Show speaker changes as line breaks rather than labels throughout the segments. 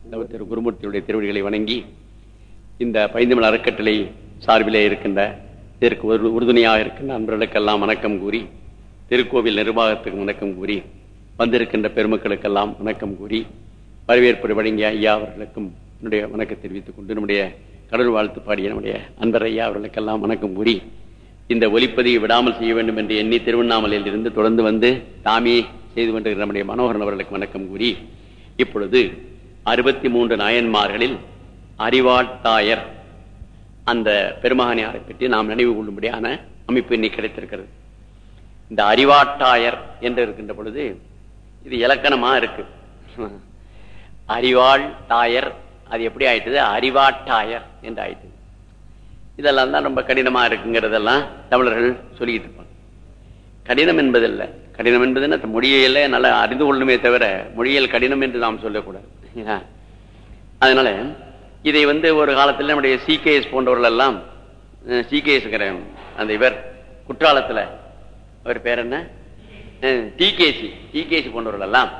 இந்த திரு குருமூர்த்தியுடைய திருவடிகளை வணங்கி இந்த பைந்தமிழ் அறக்கட்டளை சார்பிலே இருக்கின்ற இதற்கு ஒரு உறுதுணையாக இருக்கின்ற அன்பர்களுக்கெல்லாம் வணக்கம் கூறி திருக்கோவில் நிர்வாகத்துக்கு வணக்கம் கூறி வந்திருக்கின்ற பெருமக்களுக்கெல்லாம் வணக்கம் கூறி வரவேற்பு வழங்கிய ஐயா அவர்களுக்கும் என்னுடைய வணக்கம் தெரிவித்துக் கொண்டு நம்முடைய கடல் வாழ்த்து பாடிய நம்முடைய அன்பர் ஐயா அவர்களுக்கெல்லாம் வணக்கம் கூறி இந்த ஒலிப்பதிவை விடாமல் செய்ய வேண்டும் என்று எண்ணி திருவண்ணாமலையில் இருந்து தொடர்ந்து வந்து தாமே செய்து கொண்டிருக்கிற நம்முடைய மனோகரன் அவர்களுக்கு வணக்கம் கூறி இப்பொழுது அறுபத்தி மூன்று நாயன்மார்களில் அறிவாட்டாயர். அந்த பெருமகனியாரை பற்றி நாம் நினைவு கொள்ளும்படியான அமைப்பு இன்னைக்கு கிடைத்திருக்கிறது. இந்த அறிவாட்டாயர் என்று இருக்கின்ற பொழுது இது இலக்கணமா இருக்கு. அறிவாள் தாயர் அது எப்படி ஆயிட்டது? அறிவாட்டாயர் என்று ஆயிட்டது. இதெல்லாம் தான் ரொம்ப கடினமா இருக்குங்கிறதெல்லாம் தமிழர்கள் சொல்லிக்கிட்டு இருப்பாங்க. கடினம் என்பதில்லை. கடினம் என்பது என்ன மொழியில நல்லா அறிந்து கொள்ளுமே தவிர மொழியில் கடினம் என்று நாம் சொல்லக்கூடாது. அதனால இதை வந்து ஒரு காலத்தில் நம்முடைய சிகேஎஸ் போன்றவர்கள் எல்லாம் சிகேஎஸ் அந்த இவர் குற்றாலத்தில் அவர் பேர் என்ன? டிகேசி டிகேசி போன்றவர்கள் எல்லாம்.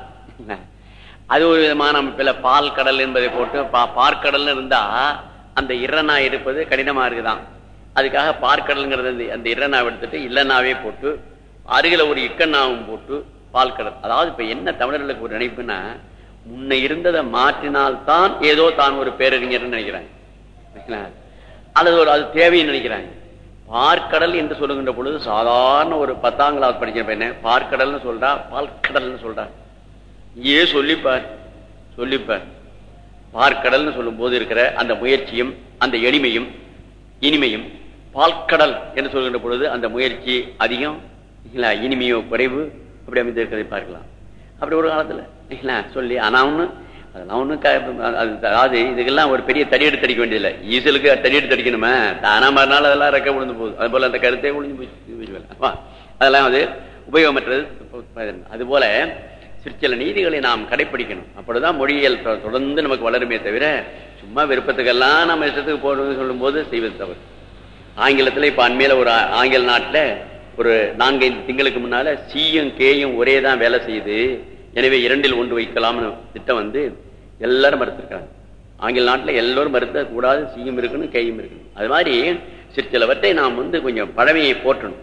அது ஒரு விதமான அமைப்பில் பால் கடல் என்பதை போட்டு பா பார்க்கடல்னு இருந்தா அந்த இரநா எடுப்பது கடினமா இருக்குதான். அதுக்காக பார்க்கடல்ங்கிறது அந்த இரநாவை எடுத்துட்டு இல்லைனாவே போட்டு அருகில ஒரு இக்கண்ணாவும் போட்டு பால் கடல். அதாவது இப்ப என்ன தமிழர்களுக்கு ஒரு நினைப்புன்னா முன்ன இருந்ததை மாற்றினால்தான் ஏதோ தான் ஒரு பேரறிஞர் நினைக்கிறாங்க. அல்லது ஒரு அது தேவைன்னு நினைக்கிறாங்க. பார்க்கடல் என்று சொல்லுகின்ற பொழுது சாதாரண ஒரு பத்தாம் கிளாஸ் படிக்கிற பையனை பார்க்கடல்னு சொல்றா பால்கடல்னு சொல்றா. ஏ சொல்லிப்பார் சொல்லிப்பார். பார்க்கடல்னு சொல்லும் போது இருக்கிற அந்த முயற்சியும் அந்த எளிமையும் இனிமையும் பால்கடல் என்று சொல்கின்ற பொழுது அந்த முயற்சி அதிகம் இனிமையோ குறைவு அப்படி அமைந்திருக்கிறதை பார்க்கலாம். அப்படி ஒரு காலத்துல. சொல்லி ஆனா ஒண்ணு அதெல்லாம் ஒன்றும் அதாவது இதுக்கெல்லாம் ஒரு பெரிய தடியெடுத்து அடிக்க வேண்டியதில்லை. ஈசலுக்கு தடியெடுத்து அடிக்கணுமே தானா மறுநாள் அதெல்லாம் ரெக்க விழுந்து போகுது. அது போல அந்த கருத்தே விழுந்து போச்சு அதெல்லாம் அது உபயோகமற்றது. அது போல சிற்சில நீதிகளை நாம் கடைபிடிக்கணும் அப்படிதான் மொழியியல் தொடர்ந்து நமக்கு வளருமே தவிர சும்மா விருப்பத்துக்கெல்லாம் நம்ம இஷ்டத்துக்கு போடுறது சொல்லும் போது செய்வது தவறு. ஆங்கிலத்துல இப்ப அண்மையில ஒரு ஆங்கில நாட்டுல ஒரு நான்கைந்து திங்களுக்கு முன்னால சியும் கேயும் ஒரே தான் வேலை செய்யுது. எனவே இரண்டில் ஒன்று வைக்கலாம்னு திட்டம் வந்து எல்லாரும் மறுத்திருக்காங்க. ஆங்கில நாட்டில் எல்லோரும் மறுத்த கூடாது சியும் இருக்கணும் கேயும் இருக்கணும் அது மாதிரி சிற்சிலவற்றை நாம் வந்து கொஞ்சம் பழமையை போற்றணும்.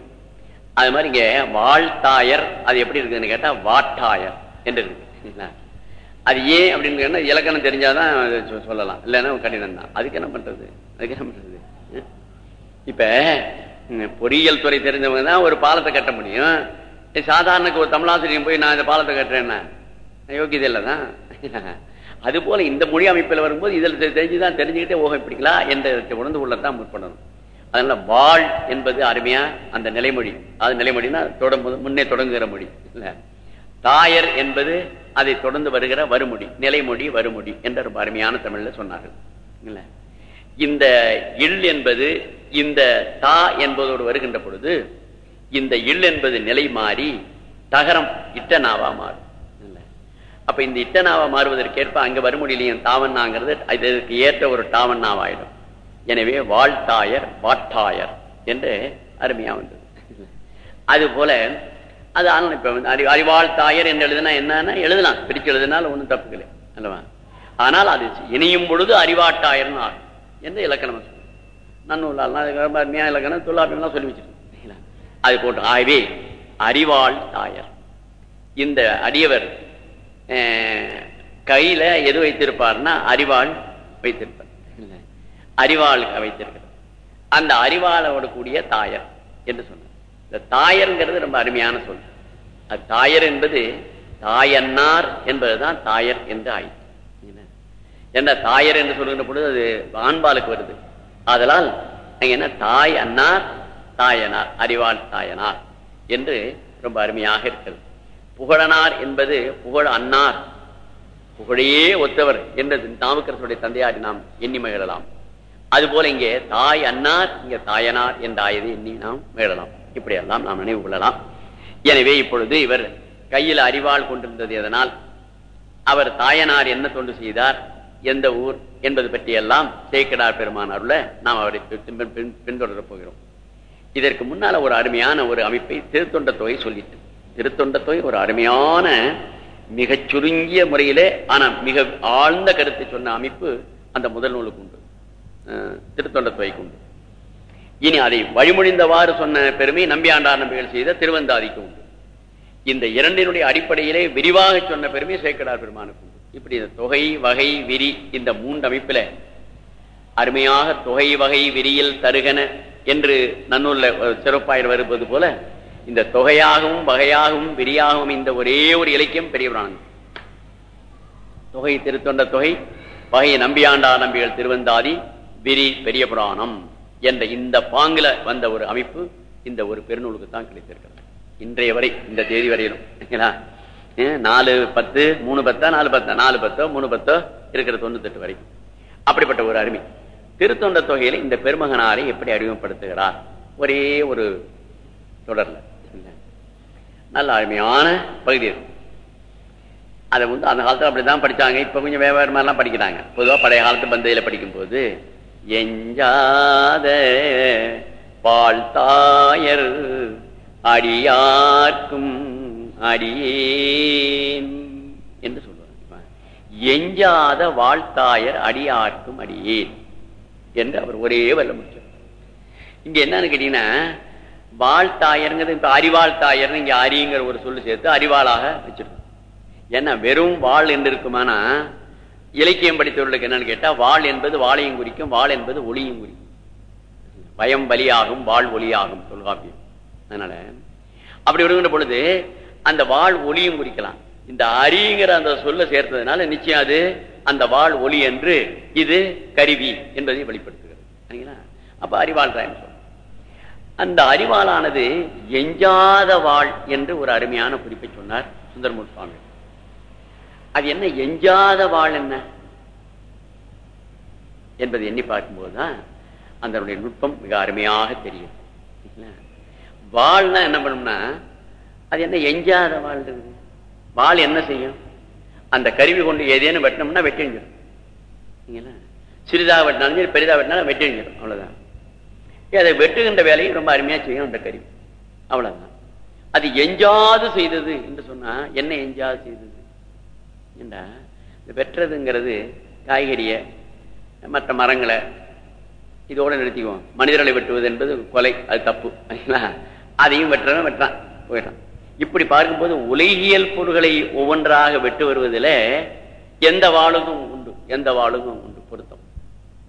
அது மாதிரி இங்க வாழ்த்தாயர் அது எப்படி இருக்குதுன்னு கேட்டா வாட்டாயர் என்று இருக்கு. அது ஏன் அப்படின்னு கேட்டா இலக்கணம் தெரிஞ்சாதான் சொல்லலாம். இல்லைன்னா கடினம் தான் அதுக்கு என்ன பண்றது? அதுக்கு என்ன பண்றது? இப்ப பொறியியல் துறை தெரிஞ்சவங்க தான் ஒரு பாலத்தை கட்ட முடியும். சாதாரணக்கு ஒரு தமிழாசிரியர் போய் நான் இந்த பாலத்தை கட்டுறேன்னா யோகியதை இல்லை தான். அது போல இந்த மொழி அமைப்பில் வரும்போது இதில் தெரிஞ்சுதான் தெரிஞ்சுக்கிட்டே ஓக இப்படிங்களா? என்ற உணர்ந்து உள்ளதான் முற்படணும். அதனால வாழ் என்பது அருமையா அந்த நிலைமொழி. அது நிலைமொழினா தொடங்கு முன்னே தொடங்குகிற மொழி இல்லை? தாயர் என்பது அதை தொடர்ந்து வருகிற வருமொழி நிலைமொழி வருமொழி என்ற ரொம்ப அருமையான தமிழ்ல சொன்னார்கள் இல்லை? இந்த இல் என்பது இந்த தா என்பதோடு வருகின்ற பொழுது இந்த இல் என்பது நிலை மாறி தகரம் இட்டனாவா மாறும். அப்ப இந்த இட்டனாவா மாறுவதற்கேற்ப அங்க வருமொழியிலையும் தாவண்ணாங்கிறது இதற்கு ஏற்ற ஒரு டாவண்ணாவாயிடும் எனவே வாழ்த்தாயர் வாட்டாயர் என்று அருமையா வந்தது அது போல அது ஆனால் இப்ப வந்து அறி அறிவாள் தாயர் என்று எழுதுனா என்னன்னா எழுதலாம். பிரிச்சு எழுதினாலும் ஒன்றும் தப்புக்கலை அல்லவா? ஆனால் அது இணையும் பொழுது அறிவாட்டாயர்னு ஆகும். என்று இலக்கணம்? சொல்லு நன்னூலாம் அருமையா இலக்கணம் தொல்லாப்பியம்லாம் சொல்லி வச்சிருக்கோம் அது போட்டு ஆகவே அறிவாள் தாயர். இந்த அடியவர் கையில எது வைத்திருப்பார்னா அறிவாள் வைத்திருப்பார். அறிவாள் வைத்திருக்கிறார். அந்த அறிவாளோட கூடிய தாயர் என்று சொன்னார். இந்த தாயர்ங்கிறது ரொம்ப அருமையான சொல். அது தாயர் என்பது தாயன்னார் என்பதுதான் தாயர் என்று ஆயிற்று. என்ன தாயர் என்று சொல்லுகின்ற பொழுது அது ஆண்பாலுக்கு வருது. அதனால் என்ன? தாய் அன்னார் தாயனார் அறிவாள் தாயனார் என்று ரொம்ப அருமையாக இருக்கிறது. புகழனார் என்பது புகழ் அன்னார். புகழையே ஒத்தவர் என்று நாமக்கரசுடைய தந்தையாரி நாம் எண்ணி மகிழலாம். அதுபோல இங்கே தாய் அன்னார் இங்க தாயனார் என்ற ஆயதை எண்ணி நாம் மகிழலாம். இப்படியெல்லாம் நாம் நினைவு கொள்ளலாம். எனவே இப்பொழுது இவர் கையில் அறிவாள் கொண்டிருந்தது எதனால் அவர் தாயனார் என்ன தொண்டு செய்தார்? எந்த ஊர் என்பது பற்றியெல்லாம் சேக்கடார் பெருமான் அருள நாம் அவரை பின்தொடரப் போகிறோம். இதற்கு முன்னால ஒரு அருமையான ஒரு அமைப்பை திருத்தொண்ட தொகை சொல்லிட்டு திருத்தொண்ட தொகை ஒரு அருமையான மிகச் சுருங்கிய முறையிலே ஆனா மிக ஆழ்ந்த கருத்தை சொன்ன அமைப்பு அந்த முதல் நூலுக்கு உண்டு. திருத்தொண்ட தொகைக்கு உண்டு. இனி அதை வழிமொழிந்தவாறு சொன்ன பெருமை நம்பியாண்டார் நம்பிகள் செய்த திருவந்தாதிக்கு உண்டு. இந்த இரண்டினுடைய அடிப்படையிலே விரிவாக சொன்ன பெருமை சேக்கடார் பெருமானுக்கு இப்படி இந்த தொகை வகை விரி இந்த மூன்று அமைப்பில அருமையாக தொகை வகை விரியில் தருகன என்று நன்னூல்ல சிறப்பாயர் வருவது போல இந்த தொகையாகவும் வகையாகவும் விரியாகவும் இந்த ஒரே ஒரு இலக்கியம் பெரியவரானது தொகை திருத்தொண்ட தொகை வகையை நம்பியாண்டா நம்பிகள் திருவந்தாதி விரி பெரிய புராணம் என்ற இந்த பாங்கில வந்த ஒரு அமைப்பு இந்த ஒரு பெருநூலுக்கு தான் கிடைத்திருக்கிறது இன்றைய வரை இந்த தேதி வரையிலும் சரிங்களா? நாலு பத்து மூணு பத்தா நாலு பத்தா? நாலு பத்தோ மூணு பத்தோ? இருக்கிற தொண்ணூத்தெட்டு வரைக்கும். அப்படிப்பட்ட ஒரு அருமை. திருத்தொண்ட தொகையில இந்த பெருமகனாரை எப்படி அறிமுகப்படுத்துகிறார் ஒரே ஒரு தொடர்ல. நல்ல அருமையான பகுதி இருக்கு அதை வந்து அந்த காலத்துல அப்படிதான் படிச்சாங்க. இப்ப கொஞ்சம் வேற மாதிரிலாம் படிக்கிறாங்க. பொதுவா பழைய காலத்து பந்தையில படிக்கும்போது எஞ்சாத பால் தாயர் அடியார்க்கும் அடியேன் என்று சொல்வார். எஞ்சாத வாழ்த்தாயர் அடியார்க்கும் அடியேன் என்று அவர் ஒரே வல்ல முடிச்சார். இங்க என்னன்னு கேட்டீங்கன்னா வாழ்த்தாயருங்கிறது இப்ப அறிவாள் தாயர்னு இங்க அரிங்கிற ஒரு சொல்லு சேர்த்து அறிவாளாக வச்சிருக்கோம் ஏன்னா வெறும் வாழ் என்று இருக்குமானா இலக்கியம் படித்தவர்களுக்கு என்னன்னு கேட்டா வாழ் என்பது வாழையும் குறிக்கும் வாழ் என்பது ஒளியும் குறிக்கும். பயம் பலியாகும் வாழ் ஒளியாகும் தொல்காப்பியம் அதனால அப்படி விடுகின்ற பொழுது அந்த வாழ் ஒளியும் குறிக்கலாம். இந்த அரிங்கிற அந்த சொல்ல சேர்த்ததுனால நிச்சயம் அது அந்த வாழ் ஒளி என்று இது கருவி என்பதை வெளிப்படுத்துகிறது. சரிங்களா? அப்ப அறிவாள் தான் அந்த அறிவாளானது எஞ்சாத வாழ் என்று ஒரு அருமையான குறிப்பை சொன்னார் சுந்தரமூர் சுவாமி. அது என்ன எஞ்சாத வாழ் என்ன? என்பதை எண்ணி பார்க்கும்போதுதான் அதனுடைய நுட்பம் மிக அருமையாக தெரியும். வாழ்னா வாள்னா என்ன பண்ணும்னா அது என்ன எஞ்சாத வாழ் வாள் என்ன செய்யும்? அந்த கருவி கொண்டு ஏதேனும் வெட்டினோம்னா வெட்டிஞ்சிடும் சிறிதாக வெட்டினாலும் சரி பெரிதாக வெட்டினாலும் வெட்டி எஞ்சிடும் அவ்வளவுதான். அதை வெட்டுகின்ற வேலையும் ரொம்ப அருமையா செய்யும் அந்த கருவி. அவ்வளவுதான். அது எஞ்சாது செய்தது என்று சொன்னா என்ன எஞ்சாது செய்தது? ஏண்டா? இந்த வெட்டுறதுங்கிறது காய்கறிய மற்ற மரங்களை இதோட நிறுத்திக்குவோம். மனிதர்களை வெட்டுவது என்பது கொலை அது தப்பு. சரிங்களா? அதையும் வெட்டுறவன் வெட்டான் போயிட்டான் இப்படி பார்க்கும்போது உலகியல் பொருள்களை ஒவ்வொன்றாக வெட்டு வருவதில் எந்த வாளுக்கும் உண்டு எந்த வாளுக்கும் உண்டு பொருத்தம்.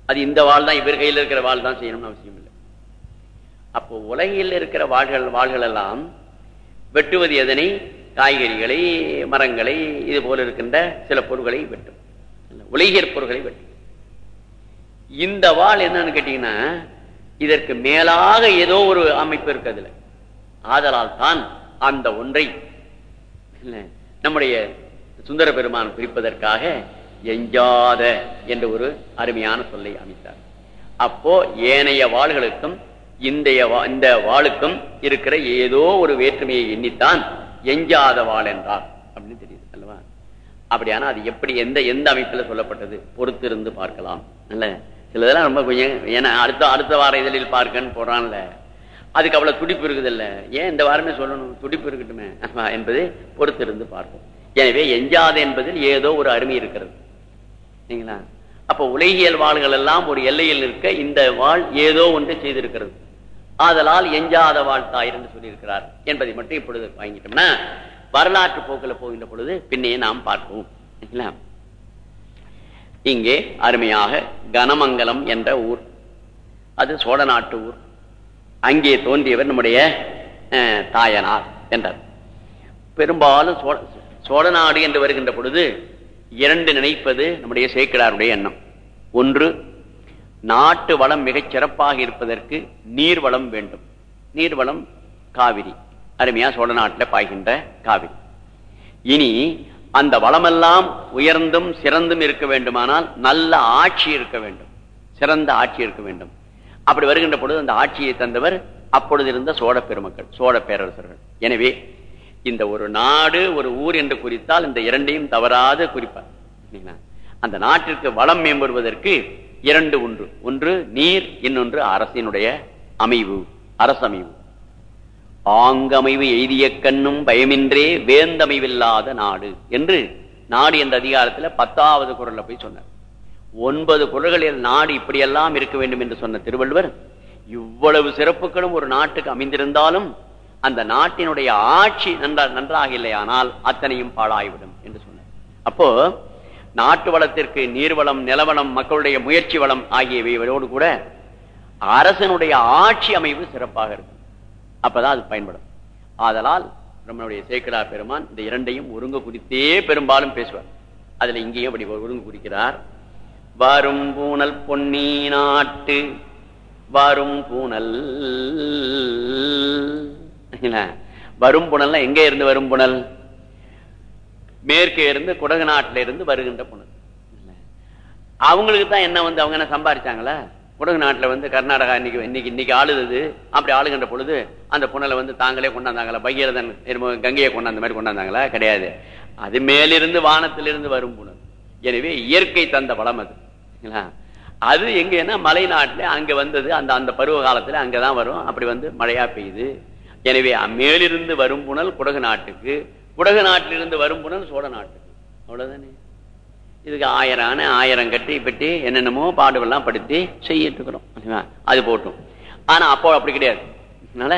அது இந்த வாழ் தான் இவர் கையில் இருக்கிற வாழ் தான் செய்யணும்னு அவசியம் இல்லை. அப்போ உலகில் இருக்கிற வாழ்கள் வாள்கள் எல்லாம் வெட்டுவது எதனை? காய்கறிகளை மரங்களை இது போல இருக்கின்ற சில பொருள்களை வெட்டும். உலகியற் பொருள்களை வெட்டும். இந்த வாள் என்னன்னு கேட்டீங்கன்னா இதற்கு மேலாக ஏதோ ஒரு அமைப்பு இருக்கு அதுல. ஆதலால் தான் அந்த ஒன்றை நம்முடைய சுந்தர பெருமான் குறிப்பதற்காக எஞ்சாத என்ற ஒரு அருமையான சொல்லை அமைத்தார். அப்போ ஏனைய வாள்களுக்கும் இந்தைய வா- இந்த வாளுக்கும் இருக்கிற ஏதோ ஒரு வேற்றுமையை எண்ணித்தான் எஞ்சாத வாள் என்றார் அப்படின்னு தெரியுது அல்லவா? அப்படியானா அது எப்படி எந்த எந்த அமைப்புல சொல்லப்பட்டது? பொறுத்திருந்து பார்க்கலாம் இல்ல சிலதெல்லாம் ரொம்ப கொஞ்சம் ஏன்னா அடுத்த அடுத்த வார இதழில் பார்க்கன்னு போறான்ல. அதுக்கு அவ்வளவு துடிப்பு இருக்குதில்ல. ஏன் இந்த வாரமே சொல்லணும்? துடிப்பு இருக்கட்டுமே. என்பதை பொறுத்திருந்து பார்ப்போம். எனவே எஞ்சாத என்பதில் ஏதோ ஒரு அருமை இருக்கிறது. சரிங்களா அப்ப உலகியல் வாள்கள் எல்லாம் ஒரு எல்லையில் நிற்க இந்த வாழ் ஏதோ ஒன்று செய்திருக்கிறது. ஆதலால் எஞ்சாத வாழ்த்தாய் என்று சொல்லியிருக்கிறார் என்பதை மட்டும் இப்பொழுது வாங்கிட்டோம்னா வரலாற்று போக்கில் போகின்ற பொழுது பின்னே நாம் பார்ப்போம். சரிங்களா இங்கே அருமையாக கனமங்கலம் என்ற ஊர். அது சோழ நாட்டு ஊர். அங்கே தோன்றியவர் நம்முடைய தாயனார் என்றார். பெரும்பாலும் சோழ சோழநாடு என்று வருகின்ற பொழுது இரண்டு நினைப்பது நம்முடைய சேக்கிடாருடைய எண்ணம். ஒன்று நாட்டு வளம் மிகச் சிறப்பாக இருப்பதற்கு நீர் வளம் வேண்டும். நீர் வளம் காவிரி அருமையா சோழ நாட்டில் பாய்கின்ற காவிரி. இனி அந்த வளமெல்லாம் உயர்ந்தும் சிறந்தும் இருக்க வேண்டுமானால் நல்ல ஆட்சி இருக்க வேண்டும். சிறந்த ஆட்சி இருக்க வேண்டும். அப்படி வருகின்ற பொழுது அந்த ஆட்சியை தந்தவர் அப்பொழுது இருந்த சோழ பெருமக்கள் சோழ பேரரசர்கள் எனவே இந்த ஒரு நாடு ஒரு ஊர் என்று குறித்தால் இந்த இரண்டையும் தவறாது குறிப்பார். அந்த நாட்டிற்கு வளம் மேம்படுவதற்கு இரண்டு ஒன்று. ஒன்று நீர் இன்னொன்று அரசினுடைய அமைவு அரசமைவு. ஆங்கமைவு எய்திய கண்ணும் பயமின்றே வேந்தமைவில்லாத நாடு என்று நாடு என்ற அதிகாரத்துல பத்தாவது குரல்ல போய் சொன்னார். ஒன்பது குரல்களில் நாடு இப்படியெல்லாம் இருக்க வேண்டும் என்று சொன்ன திருவள்ளுவர் இவ்வளவு சிறப்புகளும் ஒரு நாட்டுக்கு அமைந்திருந்தாலும் அந்த நாட்டினுடைய ஆட்சி நன்றா நன்றாக இல்லையானால் அத்தனையும் பாழாய்விடும் என்று சொன்னார். அப்போ நாட்டு வளத்திற்கு நீர்வளம் நிலவளம் மக்களுடைய முயற்சி வளம் ஆகியவையோடு கூட அரசனுடைய ஆட்சி அமைவு சிறப்பாக இருக்கும். அப்பதான் அது பயன்படும். ஆதலால் நம்மளுடைய சேக்கடா பெருமான் இந்த இரண்டையும் ஒருங்கு குறித்தே பெரும்பாலும் பேசுவார். அதுல இங்கேயும் அப்படி ஒருங்கு குறிக்கிறார் வரும் பூனல் பொன்னி நாட்டு வரும் பூனல் வரும் புனல் எங்க இருந்து வரும் புனல்? மேற்கே இருந்து குடகு நாட்டில இருந்து வருகின்ற புனல். அவங்களுக்கு தான் என்ன வந்து அவங்க என்ன சம்பாரிச்சாங்களா? குடகு நாட்டில் வந்து கர்நாடகா இன்னைக்கு இன்னைக்கு இன்னைக்கு ஆளுது. அப்படி ஆளுகின்ற பொழுது அந்த புனலை வந்து தாங்களே கொண்டாந்தாங்களா? பகீரதன் கங்கையை கொண்டாந்த மாதிரி கொண்டாந்தாங்களா? கிடையாது. அது மேலிருந்து வானத்திலிருந்து வரும் புனல். எனவே இயற்கை தந்த வளம் அது. அது எங்கன்னா மலை அங்கே அங்க வந்தது அந்த அந்த பருவ காலத்துல அங்கதான் வரும். அப்படி வந்து மழையா பெய்யுது. எனவே மேலிருந்து வரும் புனல் குடகு நாட்டுக்கு குடகு நாட்டிலிருந்து வரும் புனல் சோழ நாட்டுக்கு. அவ்வளவுதானே? இதுக்கு ஆயிரம் ஆயிரம் கட்டி பெட்டி என்னென்னமோ பாடுகள்லாம் படுத்தி செய்யிட்டு அது போட்டும். ஆனா அப்போ அப்படி கிடையாது. அதனால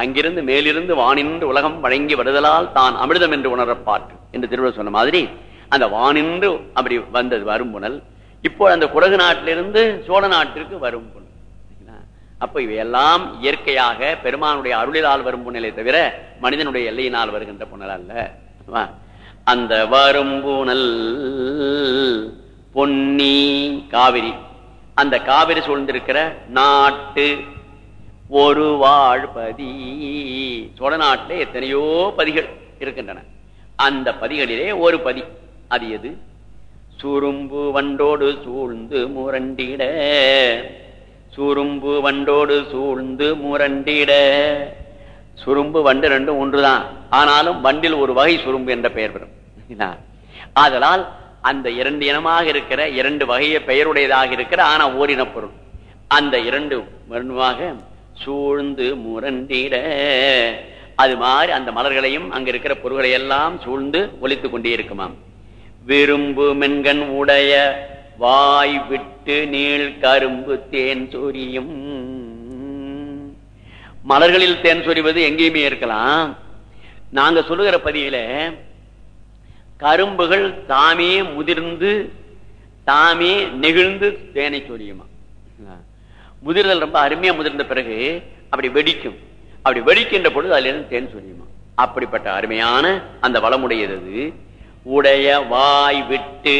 அங்கிருந்து மேலிருந்து வானின்று உலகம் வழங்கி வருதலால் தான் அமிர்தம் என்று உணரப்பாட்டு என்று திருவிழா சொன்ன மாதிரி அந்த வானின்று அப்படி வந்தது வரும் புனல். இப்போ அந்த குடகு நாட்டிலிருந்து சோழ நாட்டிற்கு வரும் புனல் அப்ப இவையெல்லாம் இயற்கையாக பெருமானுடைய அருளிலால் வரும் புனலை தவிர மனிதனுடைய எல்லையினால் வருகின்ற புனல் அல்ல. அந்த வரும் புனல் பொன்னி காவிரி. அந்த காவிரி சூழ்ந்திருக்கிற நாட்டு ஒரு வாழ்பதி. சோழ நாட்டிலே எத்தனையோ பதிகள் இருக்கின்றன. அந்த பதிகளிலே ஒரு பதி. அது எது? சுரும்பு வண்டோடு சூழ்ந்து முரண்டிட. சுரும்பு வண்டோடு சூழ்ந்து முரண்டிட. சுரும்பு வண்டு ரெண்டும் ஒன்றுதான். ஆனாலும் வண்டில் ஒரு வகை சுரும்பு என்ற பெயர் பெறும் ஆதலால் அந்த இரண்டு இனமாக இருக்கிற இரண்டு வகையை பெயருடையதாக இருக்கிற ஆனா ஓரின பொருள். அந்த இரண்டு மருந்துமாக சூழ்ந்து முரண்டிட. அது மாதிரி அந்த மலர்களையும் அங்க இருக்கிற பொருள்களை எல்லாம் சூழ்ந்து ஒழித்துக் கொண்டே இருக்குமாம். விரும்பு மென்கண் உடைய வாய் விட்டு நீள் கரும்பு தேன் சொரியும். மலர்களில் தேன் சொரிவது எங்கேயுமே இருக்கலாம். நாங்க சொல்லுகிற பதியில கரும்புகள் தாமே முதிர்ந்து தாமே நெகிழ்ந்து தேனை சொரியுமா? முதிர்தல் ரொம்ப அருமையா முதிர்ந்த பிறகு அப்படி வெடிக்கும். அப்படி வெடிக்கின்ற பொழுது அதுல இருந்து தேன் சொரியுமா? அப்படிப்பட்ட அருமையான அந்த வளமுடையது உடைய வாய் விட்டு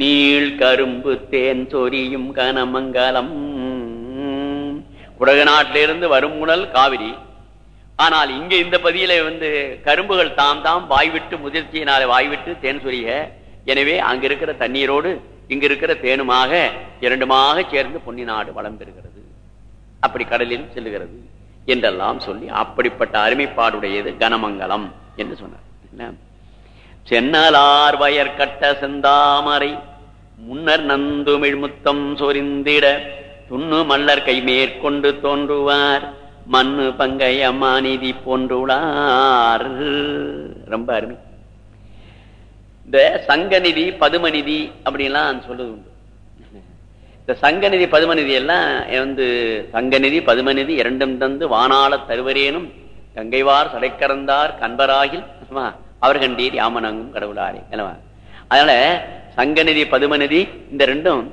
நீள் கரும்பு தேன் சொரியும் கனமங்கலம். உலக நாட்டிலிருந்து வரும் முனல் காவிரி. ஆனால் இங்க இந்த பதியில வந்து கரும்புகள் தாம் தாம் வாய்விட்டு முதிர்ச்சியினால வாய்விட்டு தேன் சொரிய. எனவே அங்க இருக்கிற தண்ணீரோடு இங்க இருக்கிற தேனுமாக இரண்டுமாக சேர்ந்து பொன்னி நாடு வளம் பெறுகிறது அப்படி கடலில் செல்லுகிறது என்றெல்லாம் சொல்லி அப்படிப்பட்ட அருமைப்பாடுடையது கனமங்கலம் என்று சொன்னார். சென்னலார் வயர் கட்ட செந்தாமரை முன்னர் நந்துமிழ் முத்தம் சொரிந்திட துண்ணு மல்லர் கை மேற்கொண்டு தோன்றுவார் மண்ணு பங்கை அம்மா நிதி போன்றுள்ளார் ரொம்ப அருமை. இந்த சங்கநிதி பதுமநிதி அப்படின்லாம் சொல்லுது உண்டு இந்த சங்கநிதி பதுமநிதி எல்லாம் வந்து சங்கநிதி பதுமநிதி இரண்டும் தந்து வானாள தருவரேனும் கங்கைவார் சடைக்கறந்தார் கண்பராகில் அவர் கண்டீர் யாமனங்கும் கடவுளாரே அதனால சங்கநிதி பதுமநிதி இந்த ரெண்டும்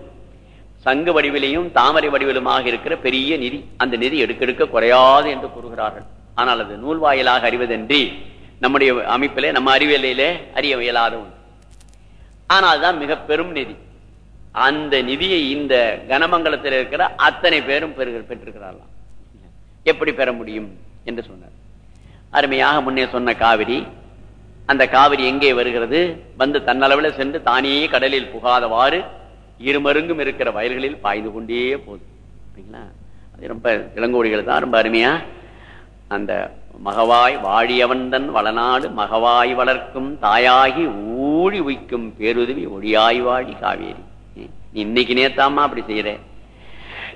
சங்கு வடிவிலையும் தாமரை வடிவிலுமாக இருக்கிற பெரிய நிதி. அந்த நிதி எடுக்க எடுக்க குறையாது என்று கூறுகிறார்கள். ஆனால் அது நூல் வாயிலாக அறிவதன்றி நம்முடைய அமைப்பிலே நம்ம அறிவியலையிலே அறிய இயலாத ஒன்று. ஆனால் அதுதான் மிக பெரும் நிதி. அந்த நிதியை இந்த கனமங்கலத்தில் இருக்கிற அத்தனை பேரும் பெற்றிருக்கிறார்களாம். எப்படி பெற முடியும் என்று சொன்னார். அருமையாக முன்னே சொன்ன காவிரி அந்த காவிரி எங்கே வருகிறது? வந்து தன்னளவில் சென்று தானே கடலில் புகாதவாறு இருமருங்கும் இருக்கிற வயல்களில் பாய்ந்து கொண்டே போகுது. அது ரொம்ப இளங்கோடிகள் தான் ரொம்ப அருமையா? அந்த மகவாய் வாழியவந்தன் வளநாடு மகவாய் வளர்க்கும் தாயாகி ஊழி உய்க்கும் பேருதவி ஒளியாய் வாழி காவேரி. இன்னைக்கு நேத்தாமா அப்படி செய்யற.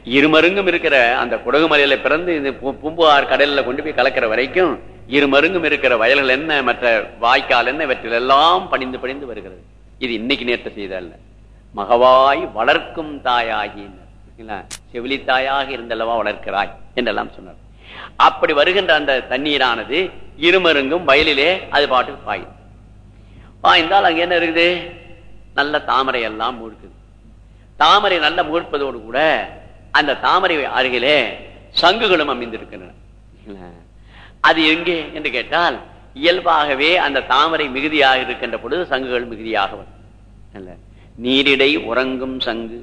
இருமருங்கும் இருக்கிற அந்த குடகு மலையில பிறந்து இந்த பூ- பூம்புகார் கடல்ல கொண்டு போய் கலக்கிற வரைக்கும் இருமருங்கும் இருக்கிற வயல்கள் என்ன மற்ற வாய்க்கால் என்ன இவற்றில் எல்லாம் பணிந்து பணிந்து வருகிறது. இது இன்னைக்கு நேற்று செய்தல் மகவாய் வளர்க்கும் தாயாகி செவிலி தாயாக இருந்தல்லவா வளர்க்கிறாய் என்றெல்லாம் சொன்னார். அப்படி வருகின்ற அந்த தண்ணீரானது இருமருங்கும் வயலிலே அது பாட்டுக்கு பாயும். பாய்ந்தால் அங்க என்ன இருக்குது? நல்ல தாமரை எல்லாம் மூழ்குது. தாமரை நல்ல மூழ்ப்பதோடு கூட அந்த தாமரை அருகிலே சங்குகளும் அமைந்திருக்கின்றன. அது எங்கே என்று கேட்டால் இயல்பாகவே அந்த தாமரை மிகுதியாக இருக்கின்ற பொழுது சங்குகள் மிகுதியாக வரும். நீரிடை உறங்கும் சங்கு.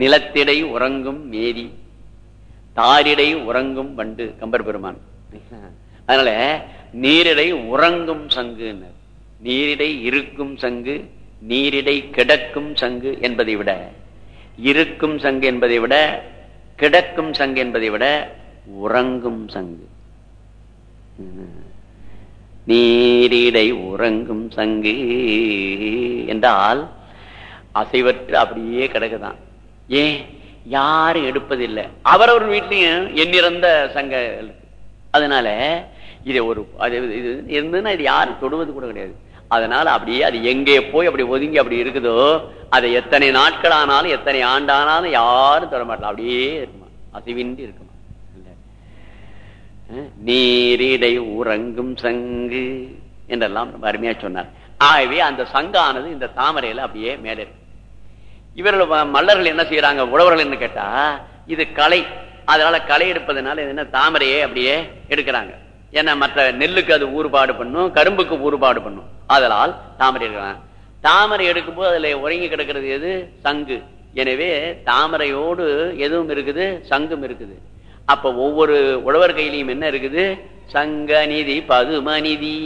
நிலத்திடை உறங்கும் மேரி தாரிடை உறங்கும் வண்டு கம்பர் பெருமான். அதனால நீரிடை உறங்கும் சங்கு நீரிடை இருக்கும் சங்கு நீரிடை கிடக்கும் சங்கு என்பதை விட இருக்கும் சங்கு என்பதை விட கிடக்கும் சங்கு என்பதை விட உறங்கும் சங்கு. நீரிடை உறங்கும் சங்கு என்றால் அசைவற்று அப்படியே கிடக்குதான். ஏன்? யாரும் எடுப்பதில்லை. அவரவர் வீட்லையும் எண்ணிறந்த சங்க அதனால இது ஒரு அது இது இருந்ததுன்னா இது யாரும் தொடுவது கூட கிடையாது. அதனால அப்படியே அது எங்கே போய் அப்படி ஒதுங்கி அப்படி இருக்குதோ அதை எத்தனை நாட்கள் ஆனாலும் எத்தனை ஆண்டானாலும் யாரும் தொடமாட்டலாம் அப்படியே இருக்குமா? அசைவின்றி இருக்குமா? நீரிடை உறங்கும் சங்கு என்றெல்லாம் ரொம்ப அருமையா சொன்னார். ஆகவே அந்த சங்கானது இந்த தாமரையில அப்படியே மேலே இருக்கு. இவர்கள் மல்லர்கள் என்ன செய்யறாங்க உழவர்கள் என்ன கேட்டா இது களை. அதனால களை எடுப்பதனால என்ன தாமரையே அப்படியே எடுக்கிறாங்க. ஏன்னா மற்ற நெல்லுக்கு அது ஊறுபாடு பண்ணும் கரும்புக்கு ஊறுபாடு பண்ணும். அதனால் தாமரை எடுக்கிறாங்க. தாமரை எடுக்கும்போது அதுல உறங்கி கிடக்கிறது எது? சங்கு. எனவே தாமரையோடு எதுவும் இருக்குது? சங்கும் இருக்குது. அப்ப ஒவ்வொரு உழவர் கையிலையும் என்ன இருக்குது? சங்கநிதி பதுமநிதி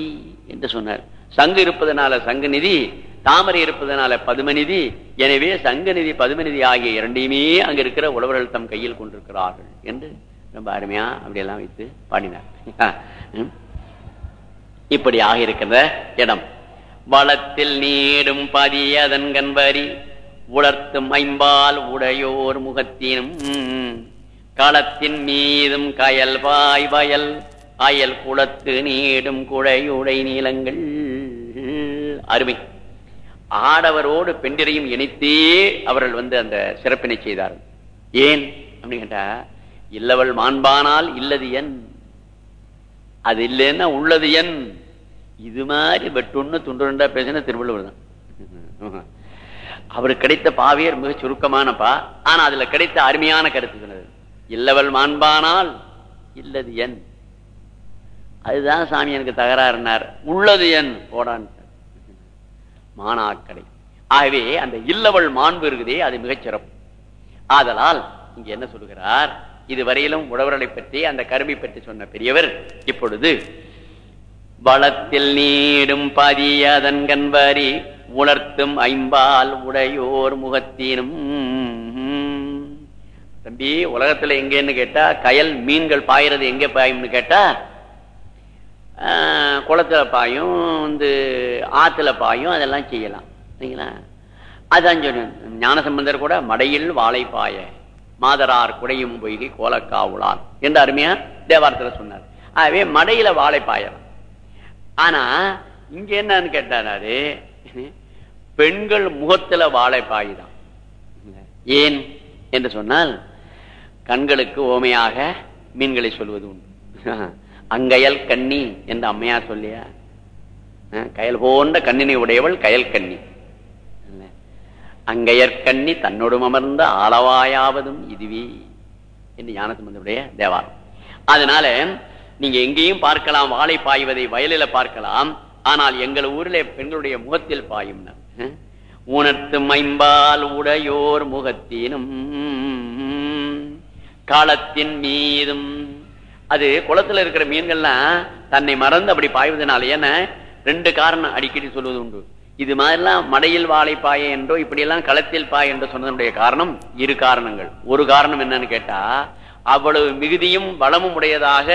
என்று சொன்னார். சங்கு இருப்பதனால சங்க நிதி தாமரை இருப்பதனால பதுமநிதி எனவே சங்கநிதி பதுமநிதி ஆகிய இரண்டையுமே அங்க இருக்கிற உழவர்கள் தம் கையில் கொண்டிருக்கிறார்கள் என்று ரொம்ப அருமையா அப்படியெல்லாம் வைத்து பாடினார். இப்படி ஆகியிருக்கிற இடம். வளத்தில் நீடும் பதியதன் கண்பரி உலர்த்தும் ஐம்பால் உடையோர் முகத்தினும் களத்தின் மீதும் கயல் வாய் வயல் அயல் குளத்து நீடும் குழையுடை நீளங்கள் அருமை. ஆடவரோடு பெண்டிரையும் இணைத்தே அவர்கள் வந்து அந்த சிறப்பினை செய்தார்கள். ஏன் அப்படின்னு கேட்டா இல்லவள் மாண்பானால் இல்லது என். அது இல்லைன்னா உள்ளது என். இது மாதிரி வெட்டுன்னு துண்டுண்டா பேசின திருவள்ளுவர் தான். அவருக்கு கிடைத்த பாவியர் மிக சுருக்கமானப்பா ஆனா அதுல கிடைத்த அருமையான கருத்து சொன்னது இல்லவள் மாண்பானால் இல்லது என். அதுதான் சாமி எனக்கு தகராறுனார். உள்ளது என் போடான் மானாக்கடை. ஆகவே அந்த இல்லவள் மாண்பு இருக்குதே அது மிகச்சிறப்பு ஆதலால் இங்க என்ன சொல்லுகிறார்? இதுவரையிலும் உழவர்களை பற்றி அந்த கருமை பற்றி சொன்ன பெரியவர் இப்பொழுது வளத்தில் நீடும் பதியதன் கண்வரி உணர்த்தும் ஐம்பால் உடையோர் முகத்தினும் தம்பி உலகத்துல எங்கன்னு கேட்டா கயல் மீன்கள் பாயிறது எங்க பாயும்னு கேட்டா ஆஹ், குளத்துல பாயும் வந்து ஆத்துல பாயும் அதெல்லாம் செய்யலாம். சரிங்களா? அதான் சொன்னேன். ஞானசம்பந்தர் கூட மடையில் வாழை பாய மாதரார் குடையும் பொய்கை கோலக்காவுளார் என்று அருமையா தேவாரத்துல சொன்னார். ஆகவே மடையில வாழை பாயலாம். ஆனா இங்க என்னன்னு கேட்டாரு பெண்கள் முகத்துல வாழை பாயுதான். ஏன்? என்று சொன்னால் கண்களுக்கு ஓமையாக மீன்களை சொல்வது உண்டு. அங்கயல் கண்ணி என்று அம்மையார் சொல்லியா? கயல் போன்ற கண்ணினை உடையவள் கயல் கண்ணி அங்கையற்கண்ணி தன்னோடும் அமர்ந்த ஆளவாயாவதும் இதுவே என்று ஞானசம்பந்தனுடைய தேவாரம். அதனால நீங்க எங்கேயும் பார்க்கலாம் வாழை பாய்வதை வயலில பார்க்கலாம் ஆனால் எங்கள் ஊரில் பெண்களுடைய முகத்தில் பாயும் உணர்த்து ஐம்பால் உடையோர் முகத்தினும் காலத்தின் மீதும். அது குளத்துல இருக்கிற மீன்கள்லாம் தன்னை மறந்து அப்படி பாய்வதனால ஏன்னா ரெண்டு காரணம் அடிக்கடி சொல்வது உண்டு. இது மாதிரிலாம் மடையில் வாழை பாய என்றோ இப்படியெல்லாம் களத்தில் பாய் என்று சொன்னதனுடைய காரணம் இரு காரணங்கள். ஒரு காரணம் என்னன்னு கேட்டா அவ்வளவு மிகுதியும் வளமும் உடையதாக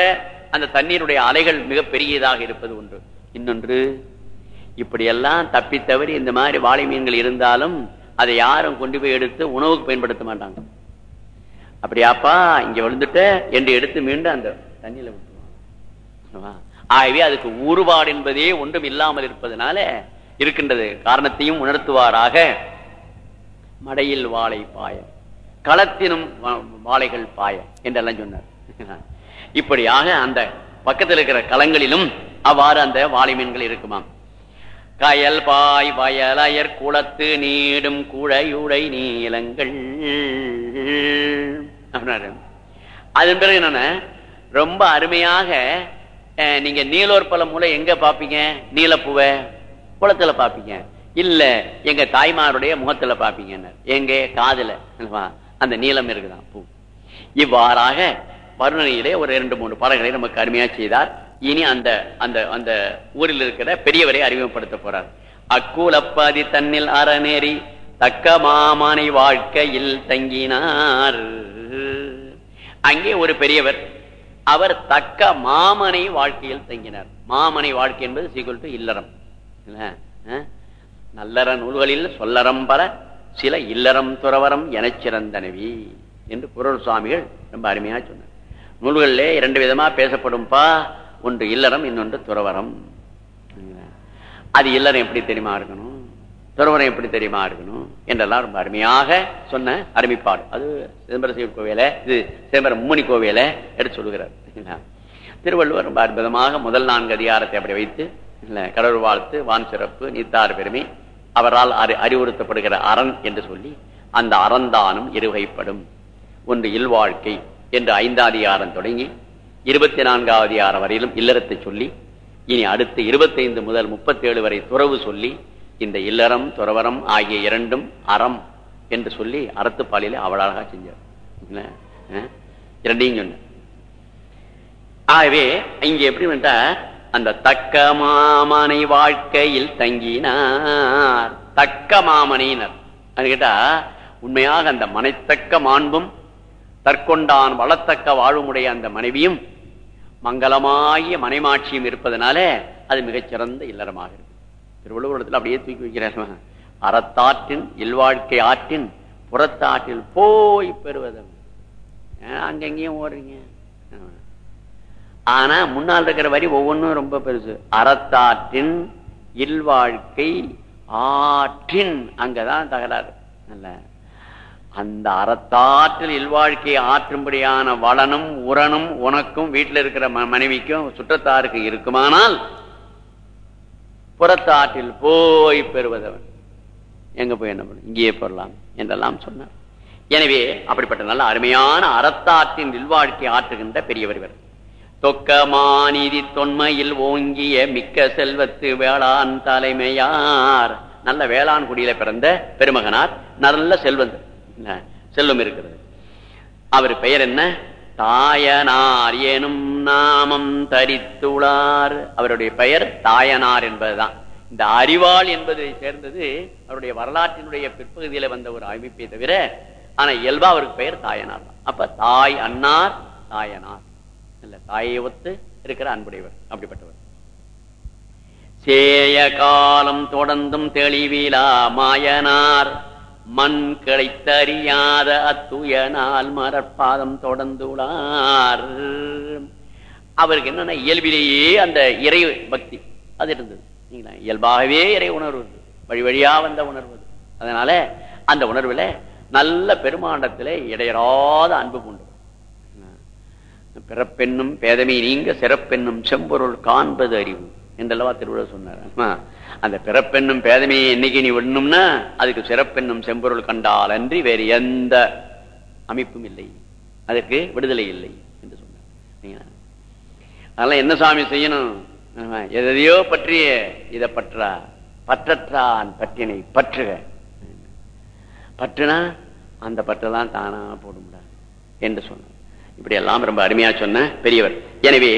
அந்த தண்ணீருடைய அலைகள் மிக பெரியதாக இருப்பது ஒன்று இன்னொன்று இப்படியெல்லாம் தப்பி தவறி இந்த மாதிரி வாழை மீன்கள் இருந்தாலும் அதை யாரும் கொண்டு போய் எடுத்து உணவுக்கு பயன்படுத்த மாட்டாங்க. அப்படியாப்பா இங்க விழுந்துட்ட என்று எடுத்து மீண்டும் அந்த தண்ணியில விட்டுருவான் ஆகவே அதுக்கு ஊறுபாடு என்பதே ஒன்றும் இல்லாமல் இருப்பதனால இருக்கின்றது. காரணத்தையும் உணர்த்துவாராக. மடையில் வாழை பாய களத்தினும் வாழைகள் பாய என்றெல்லாம் சொன்னார். இப்படியாக அந்த பக்கத்தில் இருக்கிற களங்களிலும் அவ்வாறு அந்த வாழை மீன்கள் இருக்குமாம். கயல் பாய் வயலயர் குளத்து நீடும் குழையுடை நீளங்கள். அதன் பிறகு என்னன்னா ரொம்ப அருமையாக நீங்க நீலோர் பழம் மூலம் எங்க பாப்பீங்க? நீலப்பூவை குளத்துல பாப்பீங்க. இல்ல எங்க தாய்மாருடைய முகத்துல பாப்பீங்க எங்க? காதுல. அந்த நீளம் இருக்குதான் பூ. இவ்வாறாக வருணனையிலே ஒரு இரண்டு மூணு படங்களை நமக்கு அருமையா செய்தார். இனி அந்த அந்த அந்த ஊரில் இருக்கிற பெரியவரை அறிமுகப்படுத்த போறார். அக்கூலப்பாதி தன்னில் அறநேறி தக்க மாமனை வாழ்க்கையில் தங்கினார். அங்கே ஒரு பெரியவர் அவர் தக்க மாமனை வாழ்க்கையில் தங்கினார். மாமனை வாழ்க்கை என்பது சீக்குவல் டு இல்லறம். நல்லற நூல்களில் சொல்லறம் பல சில இல்லறம் துறவரம் என சிறந்தனவி என்று குரல் சுவாமிகள் ரொம்ப அருமையா சொன்னார். நூல்களிலே இரண்டு விதமா பேசப்படும்பா ஒன்று இல்லறம் இன்னொன்று துறவரம் அது இல்லறம் எப்படி தெரியுமா இருக்கணும்? துறவரம் எப்படி தெரியுமா இருக்கணும் என்றெல்லாம் ரொம்ப அருமையாக சொன்ன அருமைப்பாடு. அது சிதம்பர சிவன் கோவில இது சிதம்பரம் மும்மணி கோவில எடுத்து சொல்லுகிறார். திருவள்ளுவர் ரொம்ப அற்புதமாக முதல் நான்கு அதிகாரத்தை அப்படி வைத்து கடவுள் வாழ்த்து வான் சிறப்பு நீத்தார் பெருமை அவரால் அறி அறிவுறுத்தப்படுகிற அரண் என்று சொல்லி அந்த அறந்தானும் இருவகைப்படும் ஒன்று இல்வாழ்க்கை என்று ஐந்தாதிகாரம் தொடங்கி இருபத்தி நான்காவது அதிகாரம் வரையிலும் இல்லறத்தை சொல்லி இனி அடுத்து இருபத்தைந்து முதல் முப்பத்தி ஏழு வரை துறவு சொல்லி இந்த இல்லறம் துறவரம் ஆகிய இரண்டும் அறம் என்று சொல்லி அறத்துப்பாலிலே அவளாக அழகா செஞ்சார் இரண்டையும் சொன்ன. ஆகவே இங்க எப்படி வேண்டா அந்த தக்க மாமனை வாழ்க்கையில் தங்கினார். தக்க மாமனினர் கேட்டா உண்மையாக அந்த மனைத்தக்க மாண்பும் தற்கொண்டான் வளத்தக்க வாழ்வுமுடைய அந்த மனைவியும் மங்களமாகிய மனைமாட்சியும் இருப்பதனால அது மிகச்சிறந்த இல்லறமாக இருக்கும் திருவள்ளுவரத்தில் அப்படியே தூக்கி வைக்கிறார். அறத்தாற்றின் இல்வாழ்க்கை ஆற்றின் புறத்தாற்றில் போய் பெறுவதும் அங்கங்கேயும் ஓடுறீங்க? ஆனா முன்னால் இருக்கிற வரி ஒவ்வொன்றும் ரொம்ப பெருசு. அறத்தாற்றின் இல்வாழ்க்கை ஆற்றின் அங்கதான் தகராறு. நல்ல அந்த அறத்தாற்றில் இல்வாழ்க்கை ஆற்றும்படியான வளனும் உரனும் உனக்கும் வீட்டில் இருக்கிற மனைவிக்கும் சுற்றத்தாருக்கு இருக்குமானால் புறத்தாற்றில் போய் பெறுவதவன். எங்க போய் என்ன பண்ணும் இங்கேயே பெறலாம் என்றெல்லாம் சொன்னார். எனவே அப்படிப்பட்ட நல்ல அருமையான அறத்தாற்றின் நில்வாழ்க்கை ஆற்றுகின்ற பெரியவர் இவர். தொக்கமானிதி தொன்மையில் ஓங்கிய மிக்க செல்வத்து வேளாண் தலைமையார். நல்ல வேளாண் குடியில பிறந்த பெருமகனார். நல்ல செல்வந்தர் செல்வம் இருக்கிறது. அவர் பெயர் என்ன? தாயனார் ஏனும் நாமம் தரித்துளார் அவருடைய பெயர் தாயனார் என்பதுதான். இந்த அறிவாள் என்பதை சேர்ந்தது அவருடைய வரலாற்றினுடைய பிற்பகுதியில வந்த ஒரு அமைப்பை தவிர ஆனா இயல்பா அவருக்கு பெயர் தாயனார் தான். அப்ப தாய் அன்னார் தாயனார். இல்ல தாயை ஒத்து இருக்கிற அன்புடையவர் அப்படிப்பட்டவர். சேய காலம் தொடர்ந்தும் தெளிவிலா மாயனார். மண் கிடைத்தறியாத அத்துயனால் மரப்பாதம் தொடர்ந்துள்ளார். அவருக்கு என்னன்னா இயல்பிலேயே அந்த இறை பக்தி. அது இருந்தது. இயல்பாகவே இறை உணர்வு வழி வழியா வந்த உணர்வு அதனால அந்த உணர்வுல நல்ல பெருமாண்டத்தில் இடையறாத அன்பு கொண்டு பிறப்பெண்ணும் பேதமை நீங்க சிறப்பெண்ணும் செம்பொருள் காண்பது அறிவு என்றல்லவா திருவிழா சொன்னார். அந்த பிறப்பெண்ணும் பேதமையை என்னைக்கு நீ விடணும்னா அதுக்கு சிறப்பெண்ணும் செம்பொருள் கண்டால் அன்றி வேறு எந்த அமைப்பும் இல்லை. அதற்கு விடுதலை இல்லை என்று சொன்னார். அதெல்லாம் என்ன சாமி செய்யணும்? எதையோ பற்றிய இதை பற்றா பற்றற்றான் பற்றினை பற்றுக. பற்றுனா அந்த பற்றெல்லாம் தானா போடும்டா என்று சொன்னார். இப்படி எல்லாம் ரொம்ப அருமையா சொன்ன பெரியவர். எனவே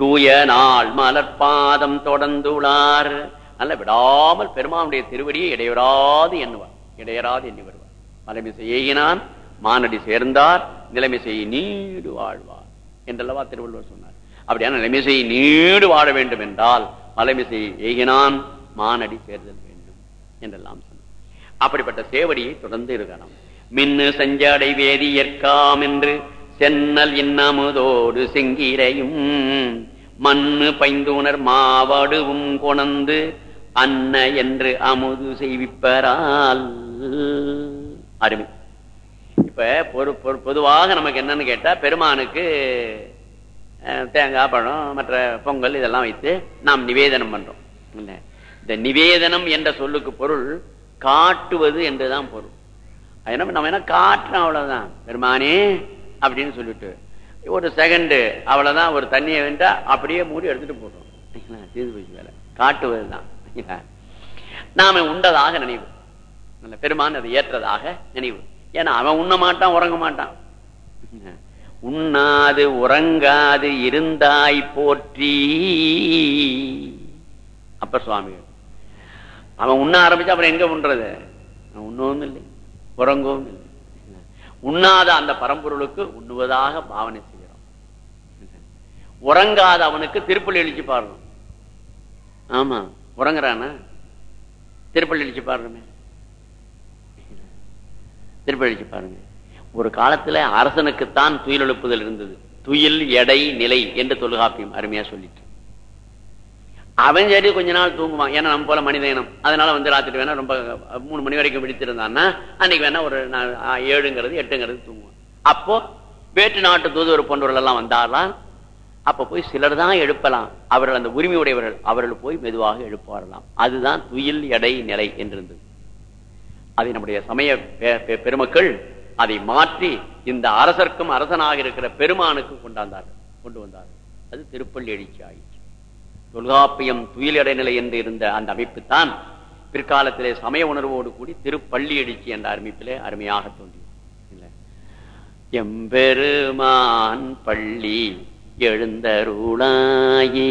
தூய நாள் மலர்பாதம் தொடர்ந்துள்ளார் நல்ல விடாமல் பெருமானுடைய திருவடியை இடையராது எண்ணுவார். இடையராது எண்ணி வருவார். மலைமிசை ஏகினான் மானடி சேர்ந்தார் நிலைமிசையை நீடு வாழ்வார் என்றல்லவா திருவள்ளுவர் சொன்னார். அப்படியான நிலைமிசை நீடு வாழ வேண்டும் என்றால் மலைமிசை ஏகினான் மானடி சேர்தல் வேண்டும் என்றெல்லாம் சொன்னார் அப்படிப்பட்ட சேவடியை தொடர்ந்து இருக்கணும். மின்னு சஞ்சாடை வேதி ஏற்காம் என்று சென்னல் இன்னமுதோடு செங்கீரையும் மண்ணு பைந்துணர் மாவடுவும் கொணந்து அன்ன என்று அமுது செய்விப்பரால். அருமை. இப்ப பொதுவாக நமக்கு என்னன்னு கேட்டா பெருமானுக்கு தேங்காய் பழம் மற்ற பொங்கல் இதெல்லாம் வைத்து நாம் நிவேதனம் பண்றோம். இல்ல இந்த நிவேதனம் என்ற சொல்லுக்கு பொருள் காட்டுவது என்றுதான் பொருள். அது என்ன நம்ம என்ன காட்டுறோம் அவ்வளவுதான். பெருமானே அப்படின்னு சொல்லிட்டு ஒரு செகண்டு அவ்வளவுதான் ஒரு தண்ணியை வேண்டா அப்படியே மூடி எடுத்துட்டு போடுறோம் தீர்ந்து போச்சு வேலை. காட்டுவதுதான். நாம உண்டதாக நினைவு. நல்ல பெருமான் அதை ஏற்றதாக நினைவு. ஏன்னா அவன் உண்ண மாட்டான் உறங்க மாட்டான். உண்ணாது உறங்காது இருந்தாய் போற்றி. அப்ப சுவாமி அவன் உண்ண ஆரம்பிச்சு அப்புறம் எங்க உண்றது? அவன் உண்ணவும் இல்லை உறங்கவும் இல்லை. உண்ணாத அந்த பரம்பொருளுக்கு உண்ணுவதாக பாவனை செய்கிறான் உறங்காத அவனுக்கு திருப்பள்ளி எழுச்சி பாடுறோம் ஆமா உறங்குறானா? திருப்பள்ளி எழுச்சி பாருங்க திருப்பள்ளி எழுச்சி பாருங்க. ஒரு காலத்துல அரசனுக்குத்தான் துயில் எழுப்புதல் இருந்தது. துயில் எடை நிலை என்று தொல்காப்பியம் அருமையா சொல்லிட்டு. அவன் சரி கொஞ்ச நாள் தூங்குவான். ஏன்னா நம்ம போல மனித இனம். அதனால வந்து ராத்திரி வேணா ரொம்ப மூணு மணி வரைக்கும் விழித்திருந்தான்னா அன்னைக்கு வேணா ஒரு நா- ஏழுங்கிறது எட்டுங்கிறது தூங்குவான். அப்போ வேற்று நாட்டு தூதுவர் போன்றவர்கள் எல்லாம் வந்தாராம் அப்ப போய் சிலர் தான் எழுப்பலாம். அவர்கள் அந்த உரிமை உடையவர்கள் அவர்கள் போய் மெதுவாக எழுப்பாரலாம். அதுதான் துயில் எடை நிலை என்றிருந்தது. அதை நம்முடைய சமய பெ- பெ- பெருமக்கள் அதை மாற்றி இந்த அரசர்க்கும் அரசனாக இருக்கிற பெருமானுக்கு கொண்டாந்தார்கள் கொண்டு வந்தார்கள். அது திருப்பள்ளி எழுச்சி ஆயிடுச்சு தொல்காப்பியம் துயில் இடைநிலை என்று இருந்த அந்த அமைப்பு தான் பிற்காலத்திலே சமய உணர்வோடு கூடி திருப்பள்ளி எழுச்சி என்ற அமைப்பிலே அருமையாக தோன்றியது. எம்பெருமான் பள்ளி எழுந்தருளாயே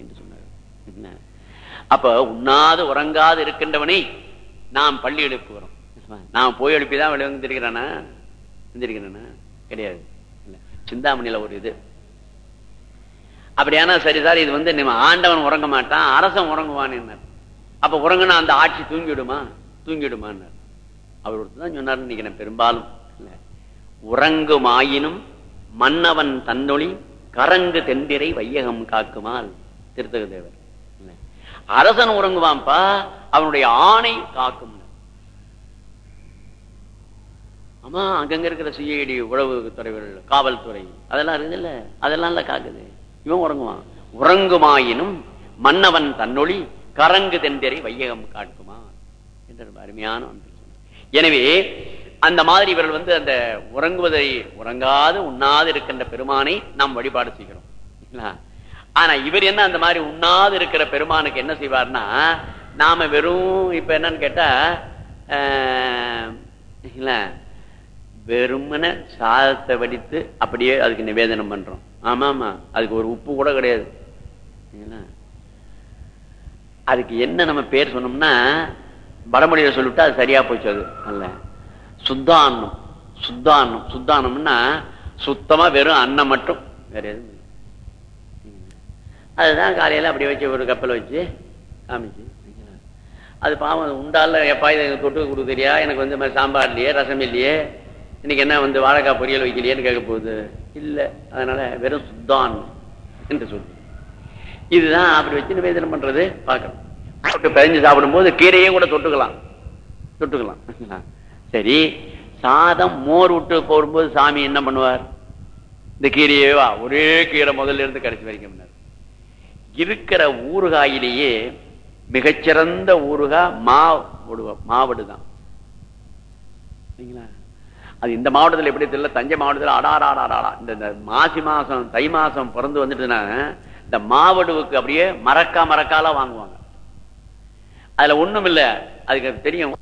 என்று சொன்னார் என்ன? அப்ப உண்ணாது உறங்காது இருக்கின்றவனை நாம் பள்ளி எழுப்புகிறோம் நான் போய் எழுப்பிதான் விழுந்திருக்கிறானா இருந்திருக்கிறானா கிடையாது. சிந்தாமணியில ஒரு இது. அப்படியானா சரி சார் இது வந்து நம்ம ஆண்டவன் உறங்க மாட்டான் அரசன் உறங்குவான் என்ன அப்ப உறங்குனா அந்த ஆட்சி தூங்கிடுமா? தூங்கிடுமான்னார். அவர் ஒருத்தர் தான் சொன்னார் நினைக்கிறேன் பெரும்பாலும். உறங்குமாயினும் மன்னவன் தன்னொழி கரங்கு தென்திரை வையகம் காக்குமால் திருத்தக தேவர் அரசன் உறங்குவான்ப்பா அவனுடைய ஆணை காக்கும். ஆமா அங்கங்க இருக்கிற சிஐடி உழவு துறைகள் காவல்துறை அதெல்லாம் இருக்குது இல்ல அதெல்லாம் இல்ல காக்குது. இவன் உறங்குவான். உறங்குமாயினும் மன்னவன் தன்னொழி கரங்கு தெந்தரை வையகம் காட்டுமா என்ற அருமையான ஒன்று எனவே அந்த மாதிரி இவர்கள் வந்து அந்த உறங்குவதை உறங்காது உண்ணாது இருக்கின்ற பெருமானை நாம் வழிபாடு செய்கிறோம். ஆனா இவர் என்ன அந்த மாதிரி உண்ணாது இருக்கிற பெருமானுக்கு என்ன செய்வார்னா நாம வெறும் இப்ப என்னன்னு கேட்டா ஆஹ், இல்ல. வெறுமன சாதத்தை வடித்து அப்படியே அதுக்கு நிவேதனம் பண்றோம். ஆமா ஆமா. அதுக்கு ஒரு உப்பு கூட கிடையாது. அதுக்கு என்ன நம்ம பேர் சொன்னோம்னா வடமொழியில சொல்லிவிட்டா அது சரியா போச்சு அது. அல்ல. சுத்தான்னம். சுத்தான்னம். சுத்தானம்னா சுத்தமா வெறும் அன்னம் மட்டும். வேற எதுவும் அதுதான் காலையில அப்படி வச்சு ஒரு கப்பல் வச்சு காமிச்சு. அது பாவம் உண்டால எப்பா இதை தொட்டு கொடுக்குறியா எனக்கு வந்து மாதிரி சாம்பார் இல்லையே ரசம் இல்லையே? இன்னைக்கு என்ன வந்து வாழைக்காய் பொரியல் வைக்கலையேன்னு கேட்க போகுது. இல்லை அதனால வெறும் சுத்தான் என்று சொல்லு. இதுதான் அப்படி வச்சு நிவேதனம் பண்றது. பார்க்கணும். தொட்டு பதிஞ்சு சாப்பிடும்போது கீரையே கூட தொட்டுக்கலாம். தொட்டுக்கலாம். சரி சாதம் மோர் விட்டு போடும்போது சாமி என்ன பண்ணுவார்? இந்த கீரையேவா ஒரே கீரை முதல்ல இருந்து கடைசி வரைக்கும் இருக்கிற ஊறுகாயிலேயே மிகச்சிறந்த ஊருகா மா மாவடு தான் அது இந்த மாவட்டத்தில் எப்படி தெரியல? தஞ்சை மாவட்டத்தில் அடாடாடாடா இந்த இந்த மாசி மாசம் தை மாசம் பிறந்து வந்துட்டுனா இந்த மாவடுவுக்கு அப்படியே மறக்கா மரக்கால வாங்குவாங்க. அதுல ஒண்ணும் இல்லை அதுக்கு தெரியும்.